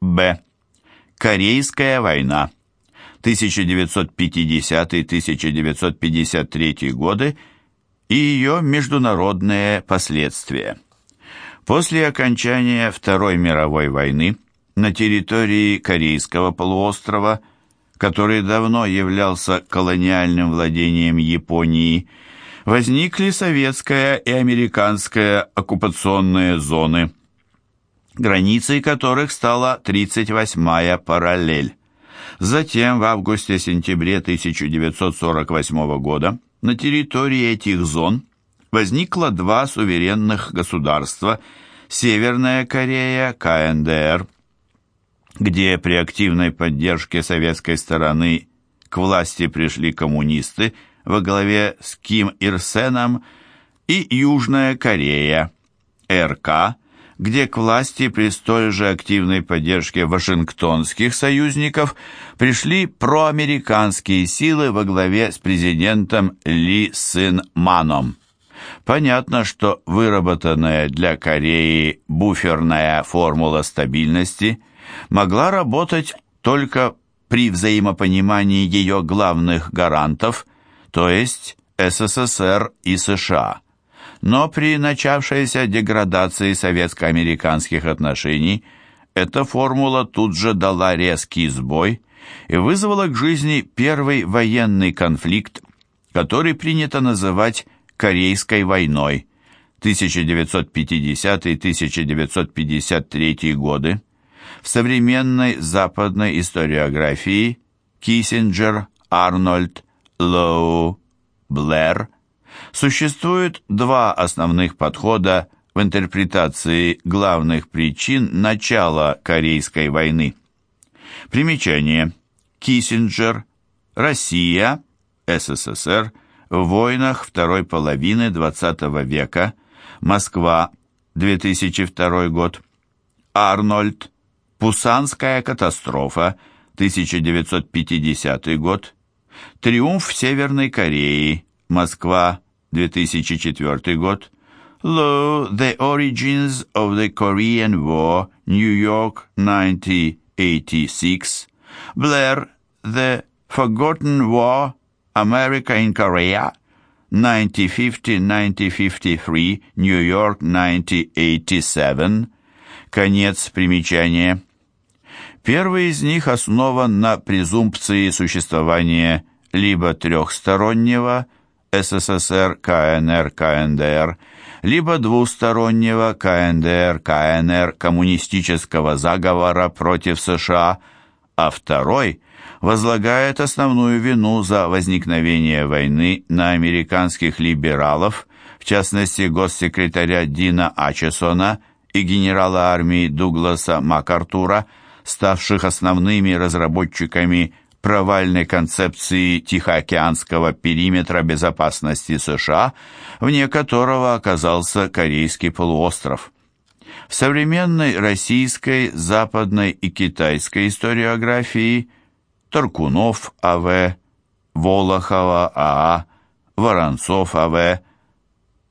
Б. Корейская война 1950-1953 годы и ее международные последствия. После окончания Второй мировой войны на территории Корейского полуострова, который давно являлся колониальным владением Японии, возникли советская и американская оккупационные зоны, границей которых стала 38-я параллель. Затем в августе-сентябре 1948 года на территории этих зон возникло два суверенных государства – Северная Корея, КНДР, где при активной поддержке советской стороны к власти пришли коммунисты – во главе с Ким Ир Сеном и Южная Корея, РК, где к власти при столь же активной поддержке вашингтонских союзников пришли проамериканские силы во главе с президентом Ли Сын Маном. Понятно, что выработанная для Кореи буферная формула стабильности могла работать только при взаимопонимании ее главных гарантов то есть СССР и США. Но при начавшейся деградации советско-американских отношений эта формула тут же дала резкий сбой и вызвала к жизни первый военный конфликт, который принято называть Корейской войной 1950-1953 годы. В современной западной историографии Киссинджер, Арнольд, Лоу, Блэр, существует два основных подхода в интерпретации главных причин начала Корейской войны. Примечание. Киссинджер, Россия, СССР, в войнах второй половины XX века, Москва, 2002 год. Арнольд, Пусанская катастрофа, 1950 год. Триумф Северной Кореи. Москва, 2004 год. Low, The Origins of the Korean War. New York, 1986. Blair, The Forgotten War. America in Korea. 1950-1953. New York, 1987. Конец примечания. Первый из них основан на презумпции существования либо трехстороннего СССР, КНР, КНДР, либо двустороннего КНДР, КНР коммунистического заговора против США, а второй возлагает основную вину за возникновение войны на американских либералов, в частности госсекретаря Дина Ачесона и генерала армии Дугласа МакАртура, ставших основными разработчиками провальной концепции Тихоокеанского периметра безопасности США, вне которого оказался Корейский полуостров. В современной российской, западной и китайской историографии Торкунов А.В., Волохова А.А., Воронцов А.В.,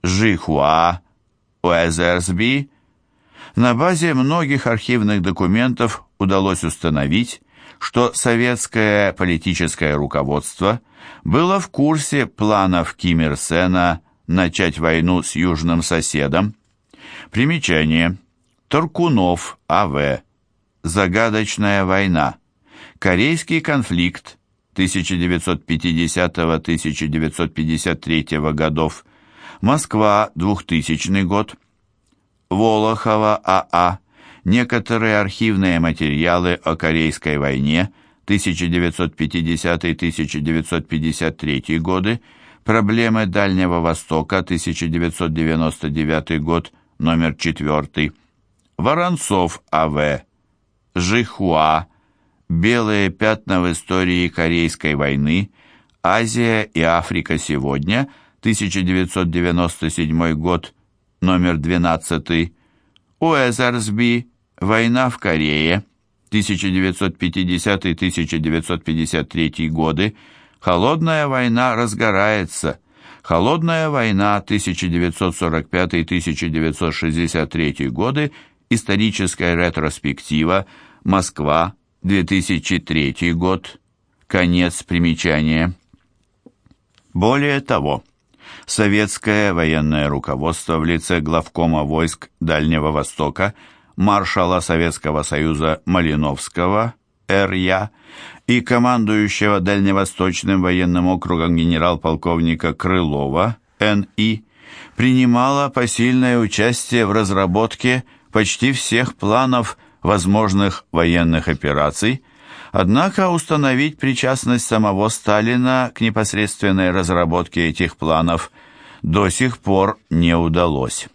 Жихуа, Уэзерсби на базе многих архивных документов удалось установить, что советское политическое руководство было в курсе планов Ким Ир Сена начать войну с южным соседом. Примечание. Торкунов, А.В. Загадочная война. Корейский конфликт 1950-1953 годов. Москва, 2000 год. Волохова, А.А. Некоторые архивные материалы о Корейской войне 1950-1953 годы, проблемы Дальнего Востока 1999 год, номер 4, Воронцов А.В., Жихуа, Белые пятна в истории Корейской войны, Азия и Африка сегодня, 1997 год, номер 12, Уэзерсби, Война в Корее, 1950-1953 годы, Холодная война разгорается. Холодная война 1945-1963 годы, историческая ретроспектива, Москва, 2003 год. Конец примечания. Более того, советское военное руководство в лице главкома войск Дальнего Востока, маршала Советского Союза Малиновского, Р.Я., и командующего Дальневосточным военным округом генерал-полковника Крылова, Н.И., принимало посильное участие в разработке почти всех планов возможных военных операций, однако установить причастность самого Сталина к непосредственной разработке этих планов до сих пор не удалось.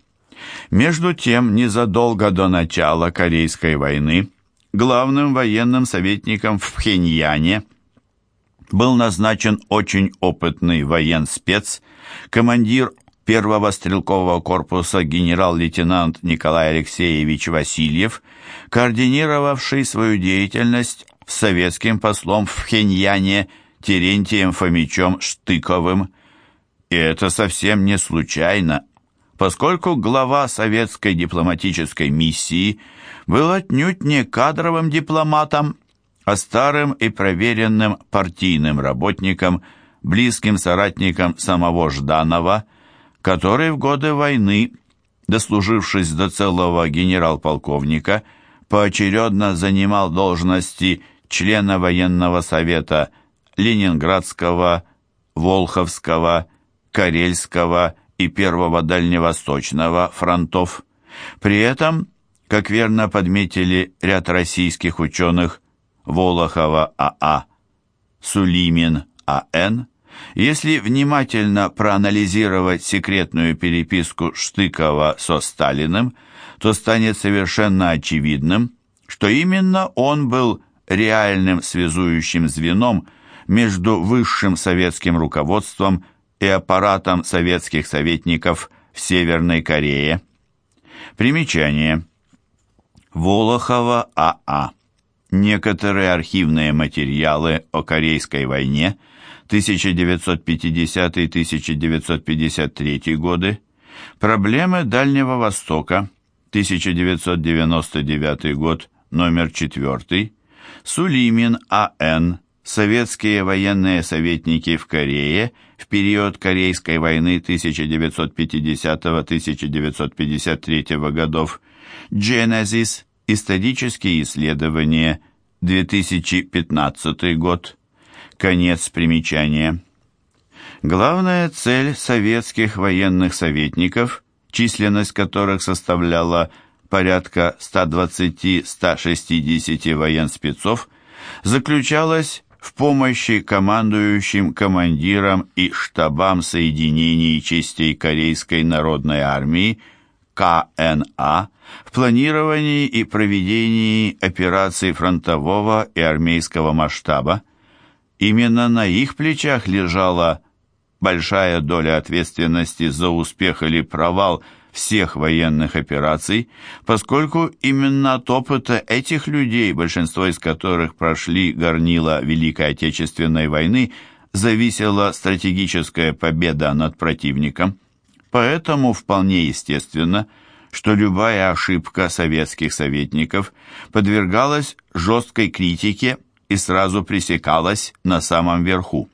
Между тем, незадолго до начала Корейской войны главным военным советником в Пхеньяне был назначен очень опытный военспец, командир первого стрелкового корпуса генерал-лейтенант Николай Алексеевич Васильев, координировавший свою деятельность с советским послом в Пхеньяне Терентием Фомичем Штыковым. И это совсем не случайно, поскольку глава советской дипломатической миссии был отнюдь не кадровым дипломатом, а старым и проверенным партийным работником, близким соратником самого Жданова, который в годы войны, дослужившись до целого генерал-полковника, поочередно занимал должности члена военного совета Ленинградского, Волховского, Карельского и Первого Дальневосточного фронтов. При этом, как верно подметили ряд российских ученых Волохова А.А., Сулимин А.Н., если внимательно проанализировать секретную переписку Штыкова со Сталиным, то станет совершенно очевидным, что именно он был реальным связующим звеном между высшим советским руководством и аппаратом советских советников в Северной Корее. Примечание. Волохова А.А. Некоторые архивные материалы о Корейской войне – 1950-1953 годы, проблемы Дальнего Востока, 1999 год, номер 4, Сулимин А.Н., советские военные советники в Корее в период Корейской войны 1950-1953 годов, Genesis, исторические исследования, 2015 год, Конец примечания. Главная цель советских военных советников, численность которых составляла порядка 120-160 военспецов, заключалась в помощи командующим командирам и штабам соединений частей Корейской народной армии КНА в планировании и проведении операций фронтового и армейского масштаба, Именно на их плечах лежала большая доля ответственности за успех или провал всех военных операций, поскольку именно от опыта этих людей, большинство из которых прошли горнило Великой Отечественной войны, зависела стратегическая победа над противником. Поэтому вполне естественно, что любая ошибка советских советников подвергалась жесткой критике и сразу пресекалась на самом верху.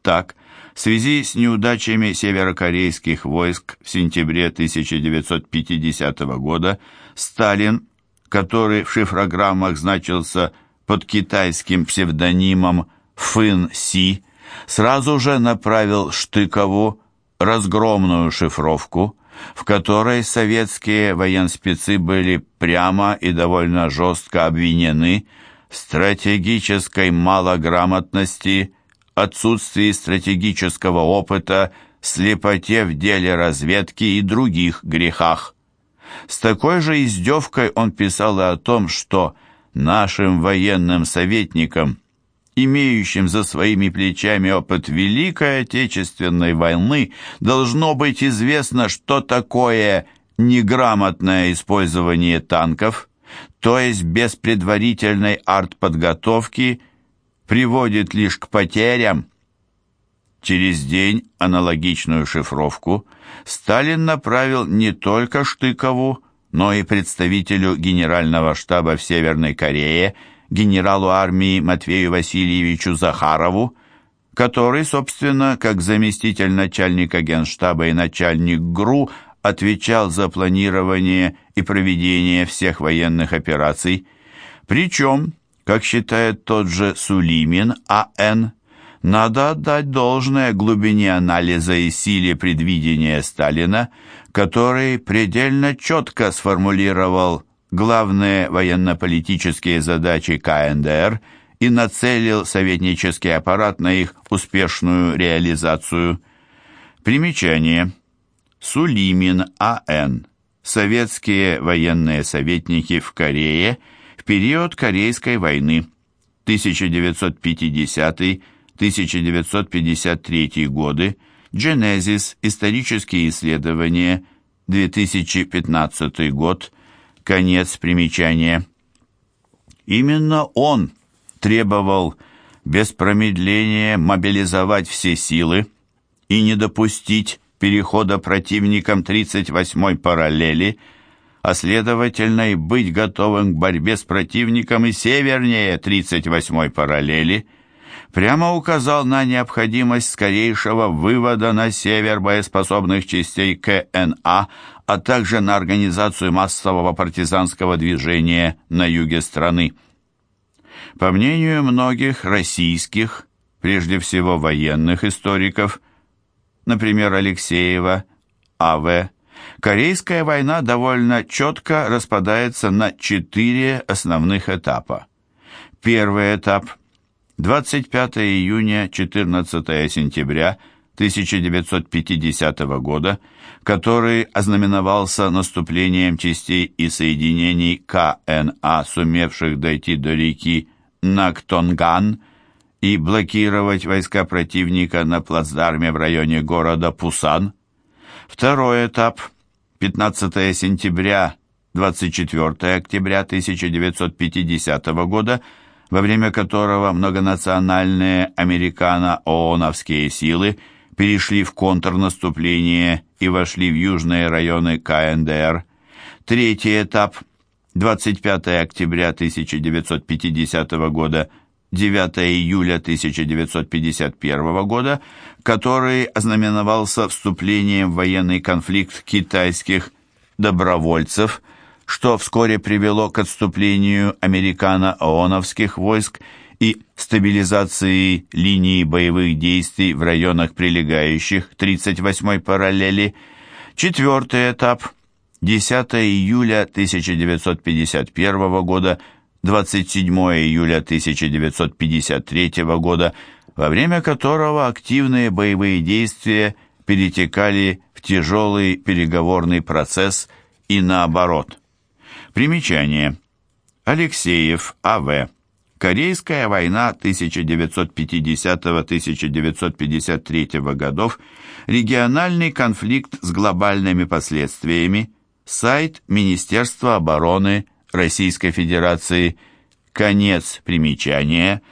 Так, в связи с неудачами северокорейских войск в сентябре 1950 года Сталин, который в шифрограммах значился под китайским псевдонимом Фын Си, сразу же направил Штыкову разгромную шифровку, в которой советские военспецы были прямо и довольно жестко обвинены стратегической малограмотности, отсутствии стратегического опыта, слепоте в деле разведки и других грехах. С такой же издевкой он писал и о том, что нашим военным советникам, имеющим за своими плечами опыт Великой Отечественной войны, должно быть известно, что такое неграмотное использование танков – то есть без предварительной артподготовки, приводит лишь к потерям. Через день аналогичную шифровку Сталин направил не только Штыкову, но и представителю Генерального штаба в Северной Корее, генералу армии Матвею Васильевичу Захарову, который, собственно, как заместитель начальника Генштаба и начальник ГРУ, отвечал за планирование и проведение всех военных операций. Причем, как считает тот же Сулимин А.Н., надо отдать должное глубине анализа и силе предвидения Сталина, который предельно четко сформулировал главные военно-политические задачи КНДР и нацелил советнический аппарат на их успешную реализацию. Примечание. Сулимин А.Н. Советские военные советники в Корее период Корейской войны 1950-1953 годы, Genesis. Исторические исследования, 2015 год, конец примечания. Именно он требовал без промедления мобилизовать все силы и не допустить перехода противником 38-й параллели, а следовательно и быть готовым к борьбе с противником и севернее 38-й параллели, прямо указал на необходимость скорейшего вывода на север боеспособных частей КНА, а также на организацию массового партизанского движения на юге страны. По мнению многих российских, прежде всего военных историков, например, Алексеева, А.В., Корейская война довольно четко распадается на четыре основных этапа. Первый этап – 25 июня 14 сентября 1950 года, который ознаменовался наступлением частей и соединений КНА, сумевших дойти до реки Нактонган – и блокировать войска противника на плацдарме в районе города Пусан. Второй этап – 15 сентября 24 октября 1950 года, во время которого многонациональные американо-ооновские силы перешли в контрнаступление и вошли в южные районы КНДР. Третий этап – 25 октября 1950 года – 9 июля 1951 года, который ознаменовался вступлением в военный конфликт китайских добровольцев, что вскоре привело к отступлению американо-ооновских войск и стабилизации линии боевых действий в районах, прилегающих 38-й параллели. Четвертый этап – 10 июля 1951 года – 27 июля 1953 года, во время которого активные боевые действия перетекали в тяжелый переговорный процесс и наоборот. Примечание. Алексеев, А.В. Корейская война 1950-1953 годов, региональный конфликт с глобальными последствиями, сайт Министерства обороны Российской Федерации. Конец примечания.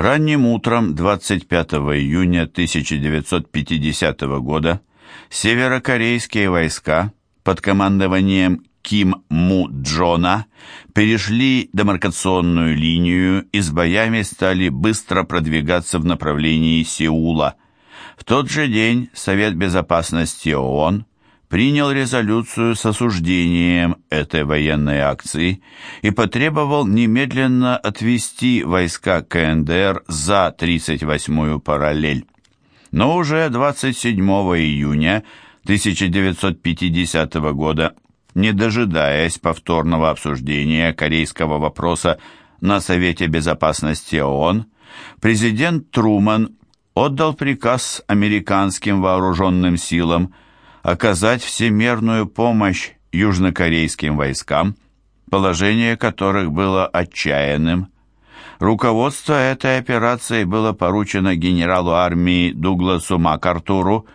Ранним утром 25 июня 1950 года северокорейские войска под командованием Ким Му Джона перешли демаркационную линию и с боями стали быстро продвигаться в направлении Сеула. В тот же день Совет Безопасности ООН принял резолюцию с осуждением этой военной акции и потребовал немедленно отвести войска КНДР за 38-ю параллель. Но уже 27 июня 1950 года, не дожидаясь повторного обсуждения корейского вопроса на Совете Безопасности ООН, президент Труман отдал приказ американским вооруженным силам – оказать всемерную помощь южнокорейским войскам, положение которых было отчаянным. Руководство этой операцией было поручено генералу армии Дугласу МакАртуру,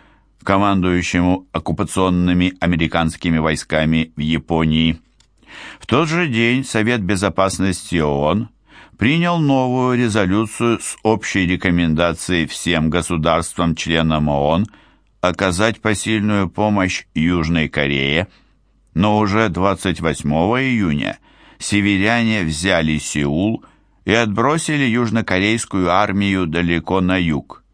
командующему оккупационными американскими войсками в Японии. В тот же день Совет Безопасности ООН принял новую резолюцию с общей рекомендацией всем государствам-членам ООН – оказать посильную помощь Южной Корее. но уже 28 июня северяне взяли Сеул и отбросили южнокорейскую армию далеко на юг.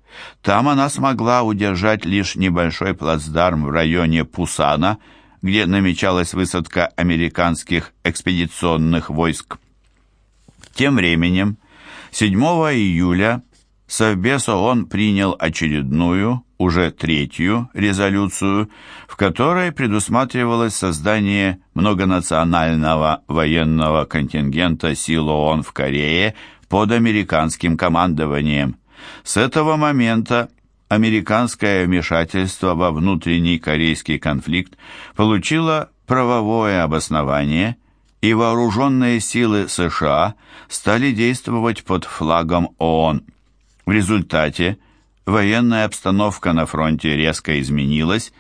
Там она смогла удержать лишь небольшой плацдарм в районе Пусана, где намечалась высадка американских экспедиционных войск. Тем временем, 7 июля Совбез ООН принял очередную, уже третью резолюцию, в которой предусматривалось создание многонационального военного контингента сил ООН в Корее под американским командованием. С этого момента американское вмешательство во внутренний корейский конфликт получило правовое обоснование, и вооруженные силы США стали действовать под флагом ООН. В результате военная обстановка на фронте резко изменилась,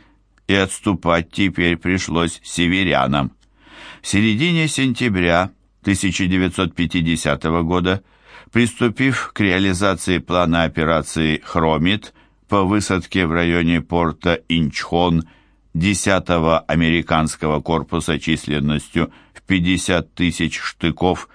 и отступать теперь пришлось северянам. В середине сентября 1950 года Приступив к реализации плана операции «Хромит» по высадке в районе порта Инчхон 10-го американского корпуса численностью в 50 тысяч штыков,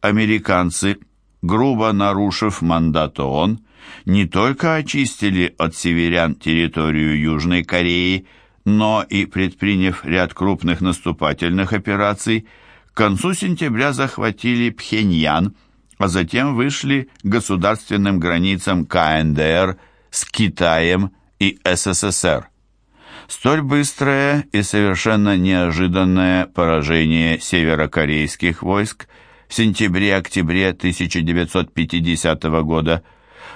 американцы, грубо нарушив мандат ООН, не только очистили от северян территорию Южной Кореи, но и предприняв ряд крупных наступательных операций, к концу сентября захватили Пхеньян – а затем вышли к государственным границам КНДР с Китаем и СССР. Столь быстрое и совершенно неожиданное поражение северокорейских войск в сентябре-октябре 1950 года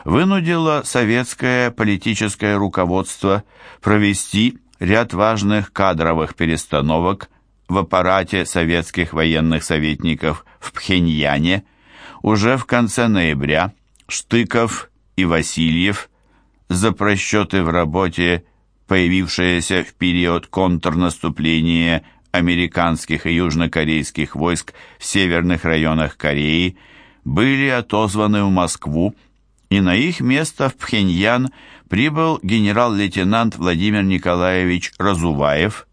вынудило советское политическое руководство провести ряд важных кадровых перестановок в аппарате советских военных советников в Пхеньяне – уже в конце ноября Штыков и Васильев за просчеты в работе, появившиеся в период контрнаступления американских и южнокорейских войск в северных районах Кореи, были отозваны в Москву, и на их место в Пхеньян прибыл генерал-лейтенант Владимир Николаевич Разуваев,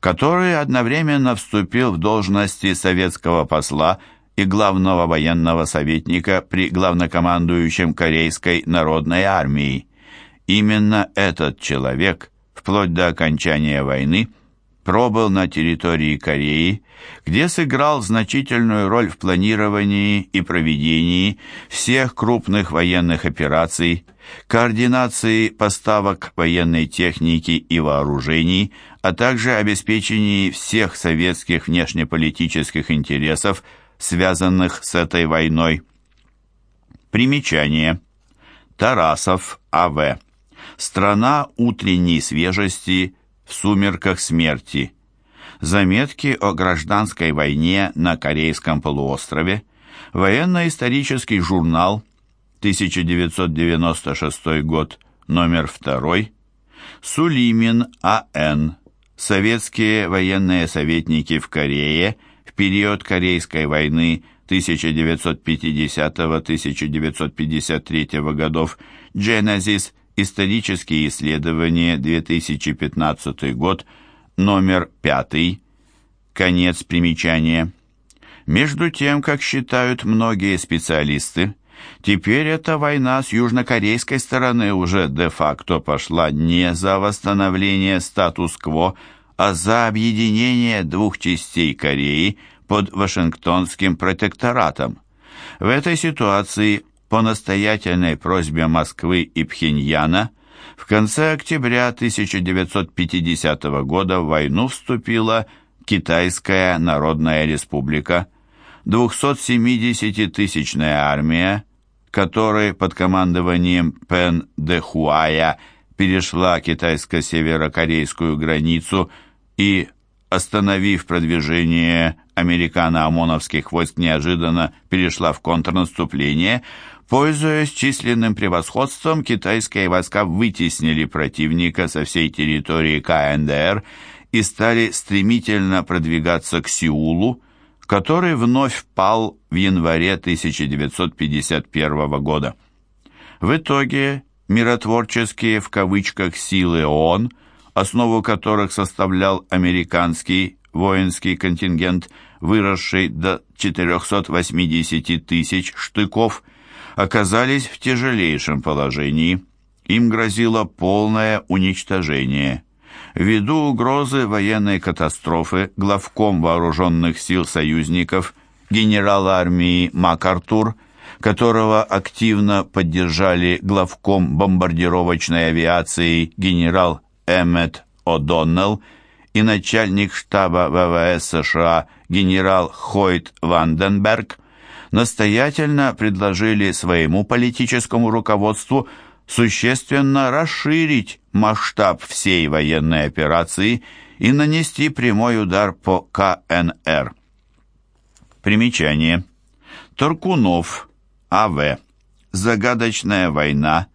который одновременно вступил в должности советского посла и главного военного советника при главнокомандующем Корейской народной армии. Именно этот человек, вплоть до окончания войны, пробыл на территории Кореи, где сыграл значительную роль в планировании и проведении всех крупных военных операций, координации поставок военной техники и вооружений, а также обеспечении всех советских внешнеполитических интересов связанных с этой войной. Примечание. Тарасов, А.В. Страна утренней свежести в сумерках смерти. Заметки о гражданской войне на Корейском полуострове. Военно-исторический журнал, 1996 год, номер 2. Сулимин А.Н. Советские военные советники в Корее период Корейской войны 1950-1953 годов Genesis Исторические исследования 2015 год номер 5 Конец примечания Между тем, как считают многие специалисты, Теперь эта война с южнокорейской стороны уже де-факто пошла не за восстановление статус-кво, а за объединение двух частей Кореи под Вашингтонским протекторатом. В этой ситуации по настоятельной просьбе Москвы и Пхеньяна в конце октября 1950 года в войну вступила Китайская Народная Республика, 270-тысячная армия, которой под командованием Пен Дэхуая перешла китайско-северокорейскую границу и, остановив продвижение американо-ОМОНовских войск, неожиданно перешла в контрнаступление, Пользуясь численным превосходством, китайские войска вытеснили противника со всей территории КНДР и стали стремительно продвигаться к Сеулу, который вновь впал в январе 1951 года. В итоге миротворческие в кавычках силы ООН, основу которых составлял американский воинский контингент, выросший до 480 тысяч штыков, оказались в тяжелейшем положении. Им грозило полное уничтожение. Ввиду угрозы военной катастрофы главком вооруженных сил союзников генерал армии МакАртур, которого активно поддержали главком бомбардировочной авиации генерал Эммет О'Доннелл и начальник штаба ВВС США генерал Хойт Ванденберг, настоятельно предложили своему политическому руководству существенно расширить масштаб всей военной операции и нанести прямой удар по КНР. Примечание. Торкунов, А.В. Загадочная война.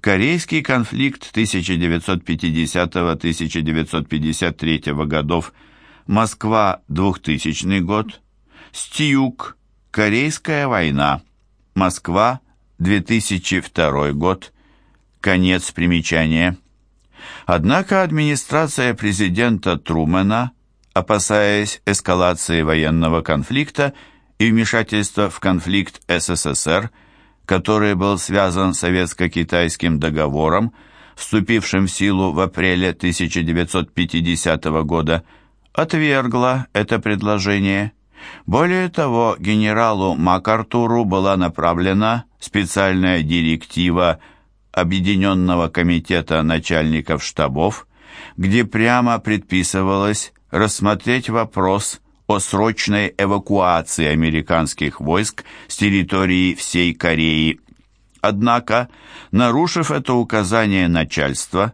Корейский конфликт 1950-1953 годов. Москва, 2000 год. Стьюк. Корейская война. Москва, 2002 год. Конец примечания. Однако администрация президента Трумэна, опасаясь эскалации военного конфликта и вмешательства в конфликт СССР, который был связан с советско-китайским договором, вступившим в силу в апреле 1950 года, отвергла это предложение. Более того, генералу МакАртуру была направлена специальная директива Объединенного комитета начальников штабов, где прямо предписывалось рассмотреть вопрос о срочной эвакуации американских войск с территории всей Кореи. Однако, нарушив это указание начальства,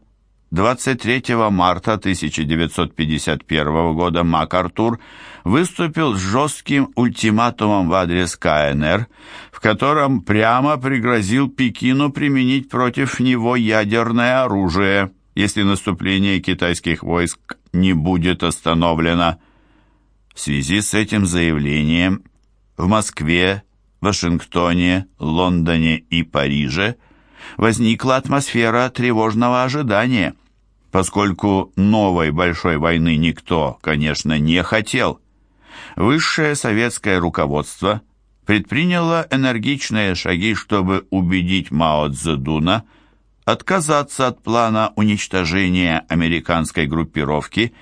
23 марта 1951 года МакАртур выступил с жестким ультиматумом в адрес КНР, в котором прямо пригрозил Пекину применить против него ядерное оружие, если наступление китайских войск не будет остановлено. В связи с этим заявлением в Москве, Вашингтоне, Лондоне и Париже возникла атмосфера тревожного ожидания, поскольку новой большой войны никто, конечно, не хотел. Высшее советское руководство предприняло энергичные шаги, чтобы убедить Мао Цзэдуна отказаться от плана уничтожения американской группировки,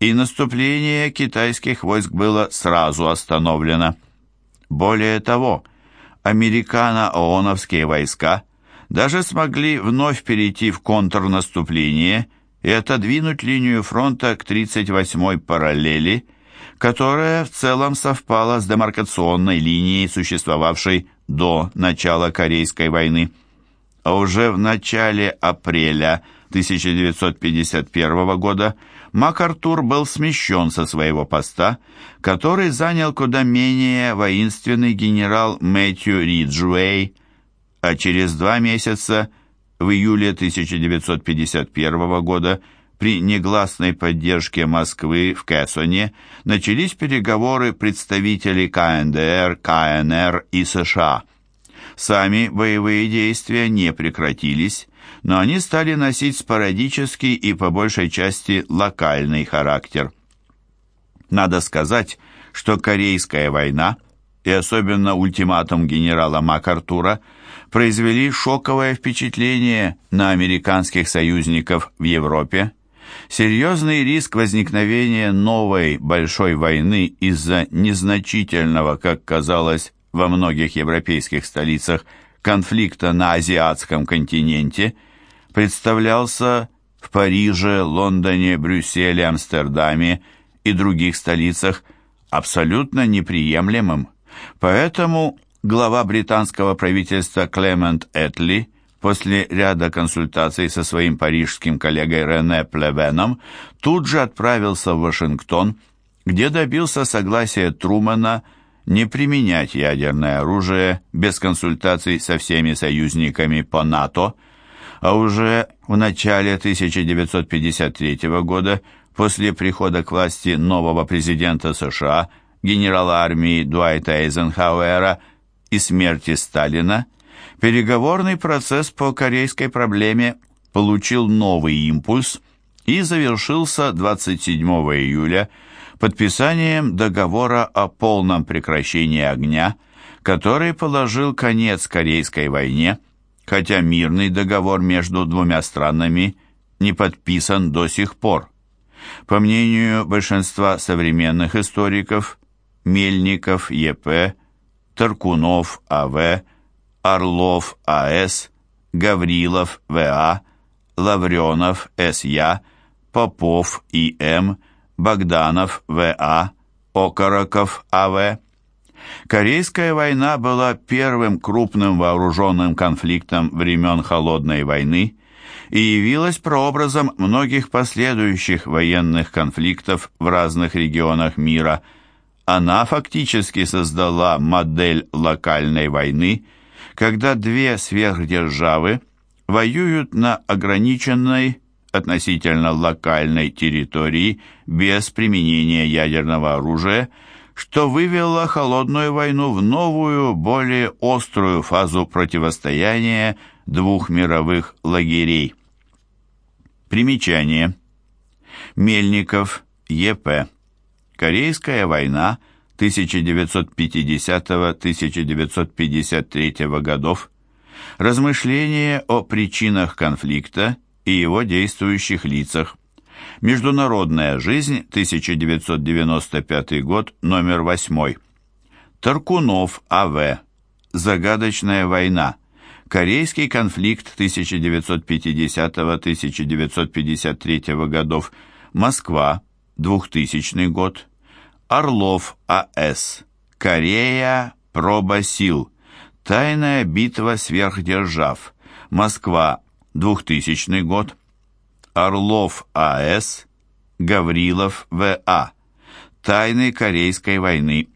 и наступление китайских войск было сразу остановлено. Более того, американо-ооновские войска даже смогли вновь перейти в контрнаступление и отодвинуть линию фронта к 38-й параллели, которая в целом совпала с демаркационной линией, существовавшей до начала Корейской войны. А уже в начале апреля 1951 года МакАртур был смещен со своего поста, который занял куда менее воинственный генерал Мэтью Риджуэй, а через два месяца, в июле 1951 года, при негласной поддержке Москвы в Кэссоне начались переговоры представителей КНДР, КНР и США. Сами боевые действия не прекратились, но они стали носить спорадический и по большей части локальный характер. Надо сказать, что Корейская война и особенно ультиматум генерала МакАртура произвели шоковое впечатление на американских союзников в Европе. Серьезный риск возникновения новой большой войны из-за незначительного, как казалось во многих европейских столицах, конфликта на азиатском континенте представлялся в Париже, Лондоне, Брюсселе, Амстердаме и других столицах абсолютно неприемлемым. Поэтому глава британского правительства Клемент Этли после ряда консультаций со своим парижским коллегой Рене Плевеном тут же отправился в Вашингтон, где добился согласия Трумэна не применять ядерное оружие без консультаций со всеми союзниками по НАТО, а уже в начале 1953 года, после прихода к власти нового президента США, генерала армии Дуайта Эйзенхауэра и смерти Сталина, переговорный процесс по корейской проблеме получил новый импульс и завершился 27 июля подписанием договора о полном прекращении огня, который положил конец Корейской войне, хотя мирный договор между двумя странами не подписан до сих пор. По мнению большинства современных историков, Мельников Е.П., Таркунов А.В., Орлов А.С., Гаврилов В.А., Лавренов С.Я., Попов И.М., Богданов В.А., Окороков А.В. Корейская война была первым крупным вооруженным конфликтом времен Холодной войны и явилась прообразом многих последующих военных конфликтов в разных регионах мира. Она фактически создала модель локальной войны, когда две сверхдержавы воюют на ограниченной относительно локальной территории без применения ядерного оружия, что вывело холодную войну в новую, более острую фазу противостояния двух мировых лагерей. Примечание. Мельников, Е.П. Корейская война 1950-1953 годов. Размышления о причинах конфликта и его действующих лицах. Международная жизнь, 1995 год, номер 8. Таркунов, А.В. Загадочная война. Корейский конфликт 1950-1953 годов. Москва, 2000 год. Орлов, А.С. Корея, проба сил. Тайная битва сверхдержав. Москва, 2000 год. Орлов А.С., Гаврилов В.А. Тайны Корейской войны.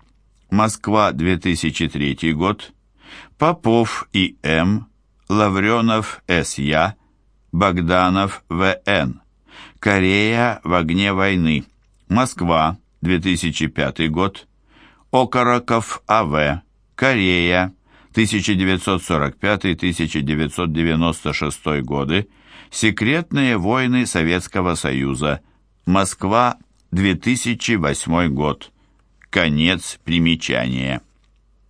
Москва, 2003 год. Попов И.М., Лавренов С.Я., Богданов В.Н. Корея в огне войны. Москва, 2005 год. Окороков А.В. Корея, 1945-1996 годы. Секретные войны Советского Союза. Москва, 2008 год. Конец примечания.